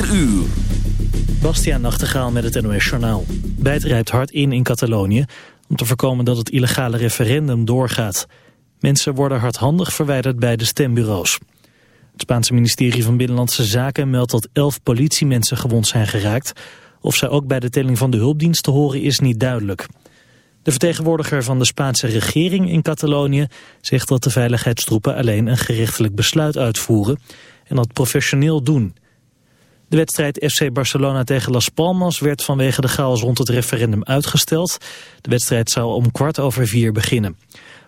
4 uur. Bastiaan Nachtegaal met het NOS Journaal. Bijt rijpt hard in in Catalonië om te voorkomen dat het illegale referendum doorgaat. Mensen worden hardhandig verwijderd bij de stembureaus. Het Spaanse ministerie van Binnenlandse Zaken meldt dat elf politiemensen gewond zijn geraakt. Of zij ook bij de telling van de hulpdienst te horen is niet duidelijk. De vertegenwoordiger van de Spaanse regering in Catalonië zegt dat de veiligheidstroepen alleen een gerechtelijk besluit uitvoeren en dat professioneel doen. De wedstrijd FC Barcelona tegen Las Palmas werd vanwege de chaos rond het referendum uitgesteld. De wedstrijd zou om kwart over vier beginnen.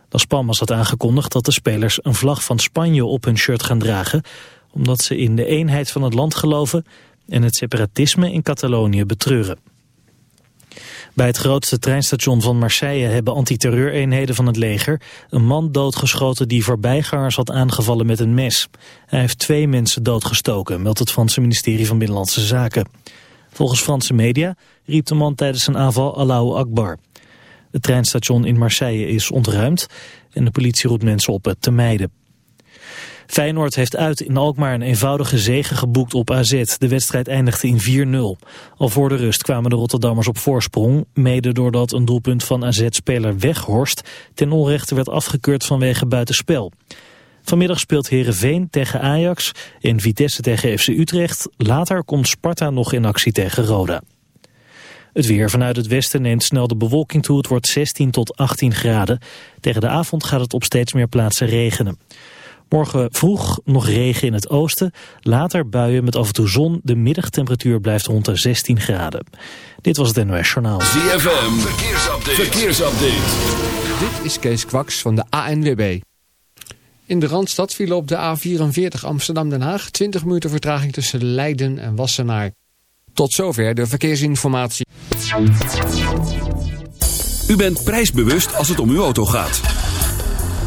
Las Palmas had aangekondigd dat de spelers een vlag van Spanje op hun shirt gaan dragen, omdat ze in de eenheid van het land geloven en het separatisme in Catalonië betreuren. Bij het grootste treinstation van Marseille hebben antiterreureenheden van het leger een man doodgeschoten die voorbijgangers had aangevallen met een mes. Hij heeft twee mensen doodgestoken, meldt het Franse ministerie van Binnenlandse Zaken. Volgens Franse media riep de man tijdens een aanval Allahu Akbar. Het treinstation in Marseille is ontruimd en de politie roept mensen op het te mijden. Feyenoord heeft uit in Alkmaar een eenvoudige zege geboekt op AZ. De wedstrijd eindigde in 4-0. Al voor de rust kwamen de Rotterdammers op voorsprong. Mede doordat een doelpunt van AZ-speler Weghorst ten onrechte werd afgekeurd vanwege buitenspel. Vanmiddag speelt Herenveen tegen Ajax en Vitesse tegen FC Utrecht. Later komt Sparta nog in actie tegen Roda. Het weer vanuit het westen neemt snel de bewolking toe. Het wordt 16 tot 18 graden. Tegen de avond gaat het op steeds meer plaatsen regenen. Morgen vroeg nog regen in het oosten. Later buien met af en toe zon. De middagtemperatuur blijft rond de 16 graden. Dit was het NOS Journaal. ZFM, verkeersupdate. verkeersupdate. Dit is Kees Kwaks van de ANWB. In de Randstad vielen op de A44 Amsterdam-Den Haag... 20 minuten vertraging tussen Leiden en Wassenaar. Tot zover de verkeersinformatie. U bent prijsbewust als het om uw auto gaat.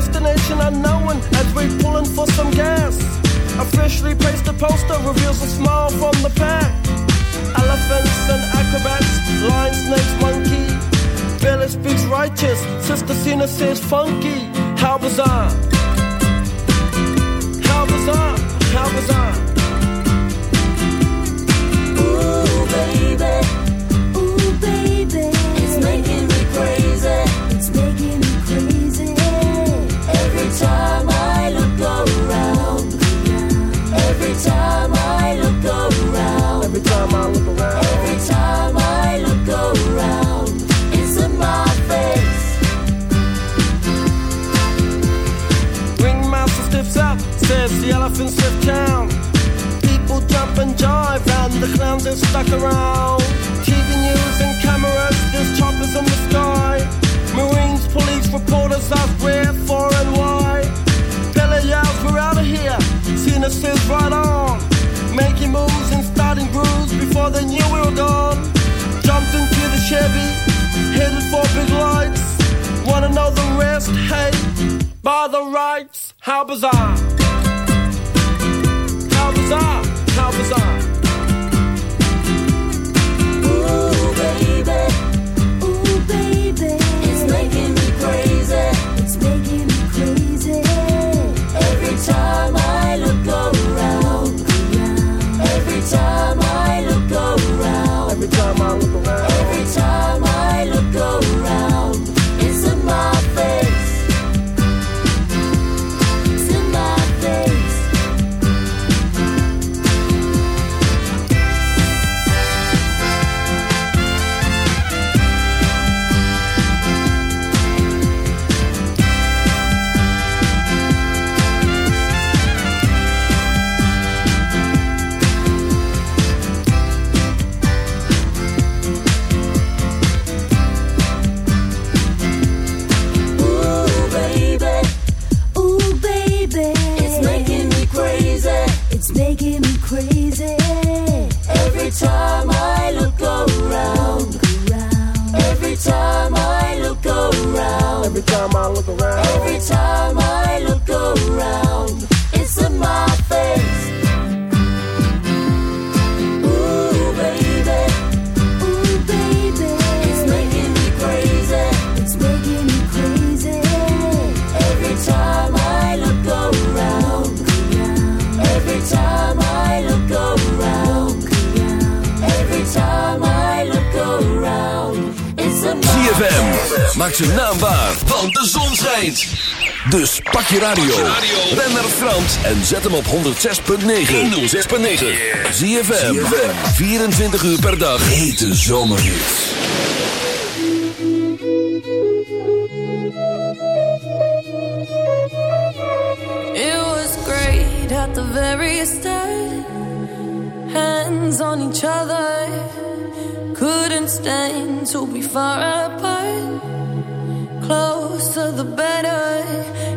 Destination unknown as we pulling for some gas. Officially placed a poster reveals a smile from the pack. Elephants and acrobats, lion, snakes, monkey. Billy speaks righteous, Sister Zina says funky. How bizarre! How bizarre! How bizarre! Sounds are stuck around. TV news and cameras, there's choppers in the sky. Marines, police, reporters ask where, for, and why. Billy yells, we're out of here. Zina says right on. Making moves and starting grooves before they knew we were gone. Jumped into the Chevy, headed for big lights. Wanna know the rest? Hey, by the rights, how bizarre. Radio, ren naar Frans en zet hem op 106.9. 106.9. ZFM, 24 uur per dag. Hete zomerhits. It was great at the very start. Hands on each other. Couldn't stand to be far apart. Closer the better.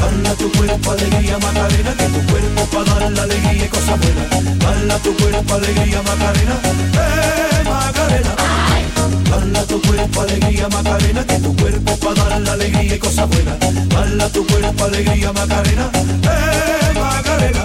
Dala tu cuerpo alegría Macarena, que tu cuerpo para dar la alegría y cosas buenas. Dala tu cuerpo alegría Macarena, eh Macarena. Dala tu cuerpo alegría Macarena, que tu cuerpo para dar la alegría y cosas buenas. Dala tu cuerpo alegría Macarena, eh Macarena.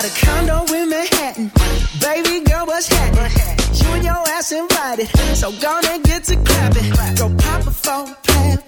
got a condo in Manhattan. Baby girl, what's happening? You and your ass invited. So gonna get to clapping. Go pop a plan. Pop,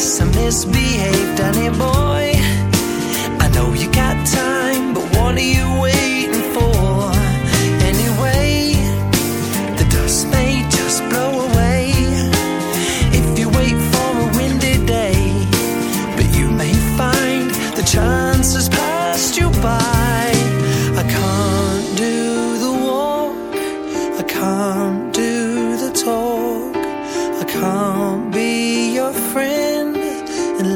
a misbehaved honey boy. I know you got time, but what are you waiting for? Anyway, the dust may just blow away if you wait for a windy day. But you may find the chance has passed you by. I can't do the walk, I can't do the talk, I can't be your friend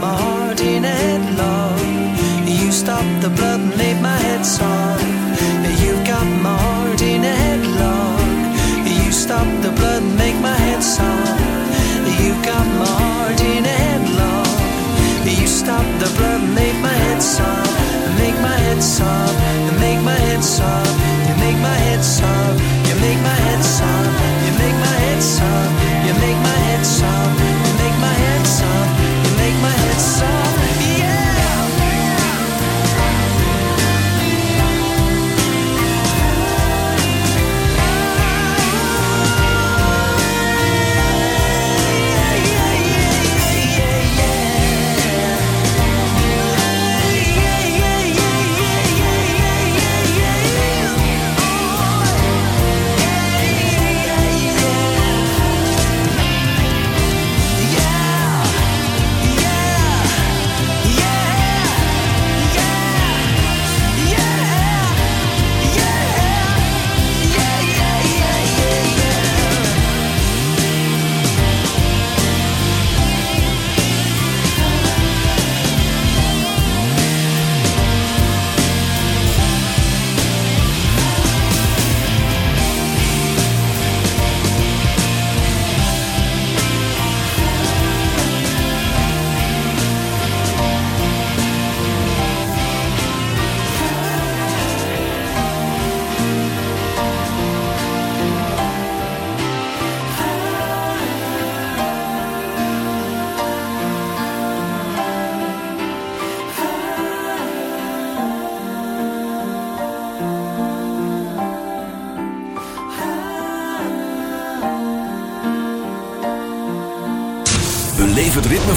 My heart in a headlock. You stopped the blood and my head soft. You got my heart in a headlock. You stopped the blood and make my head soft. You got my heart in a headlock. You stop the blood and make my head sob, make my head you make my head sob,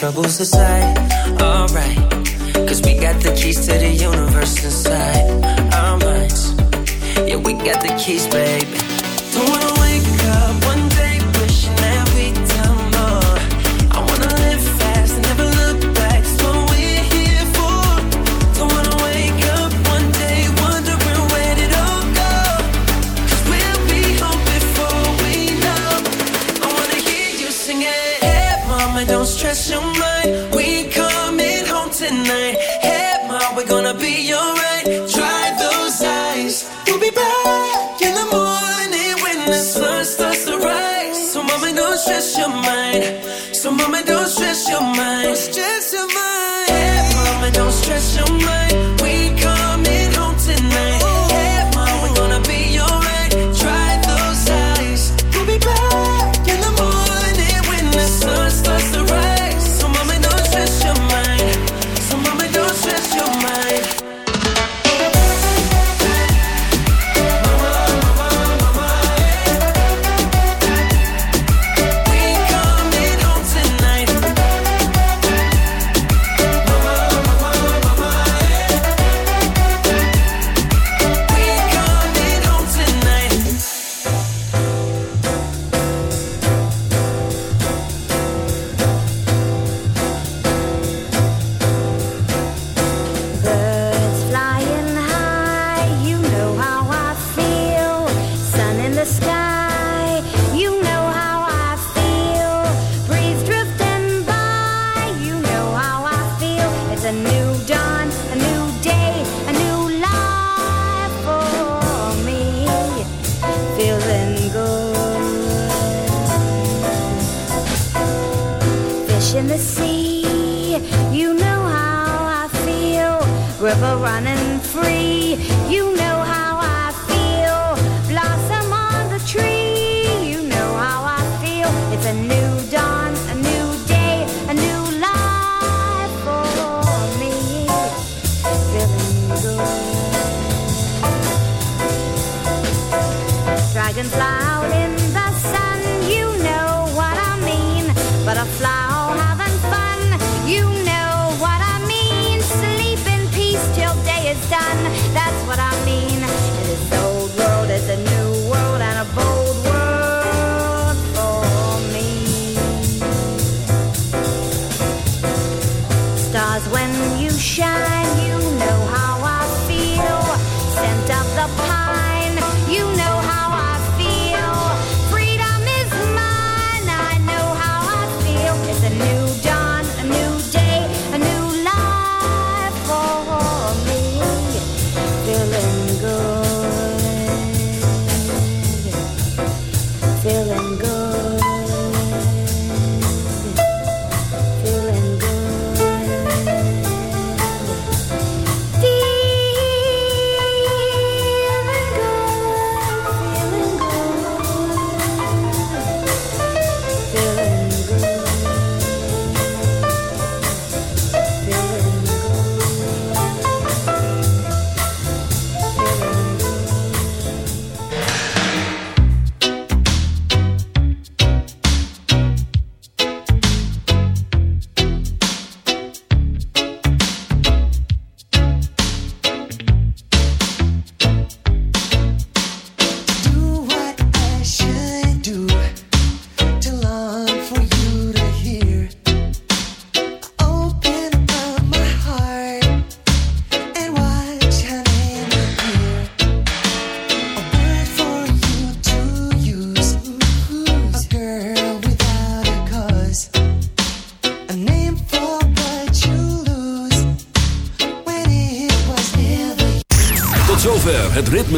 Troubles aside.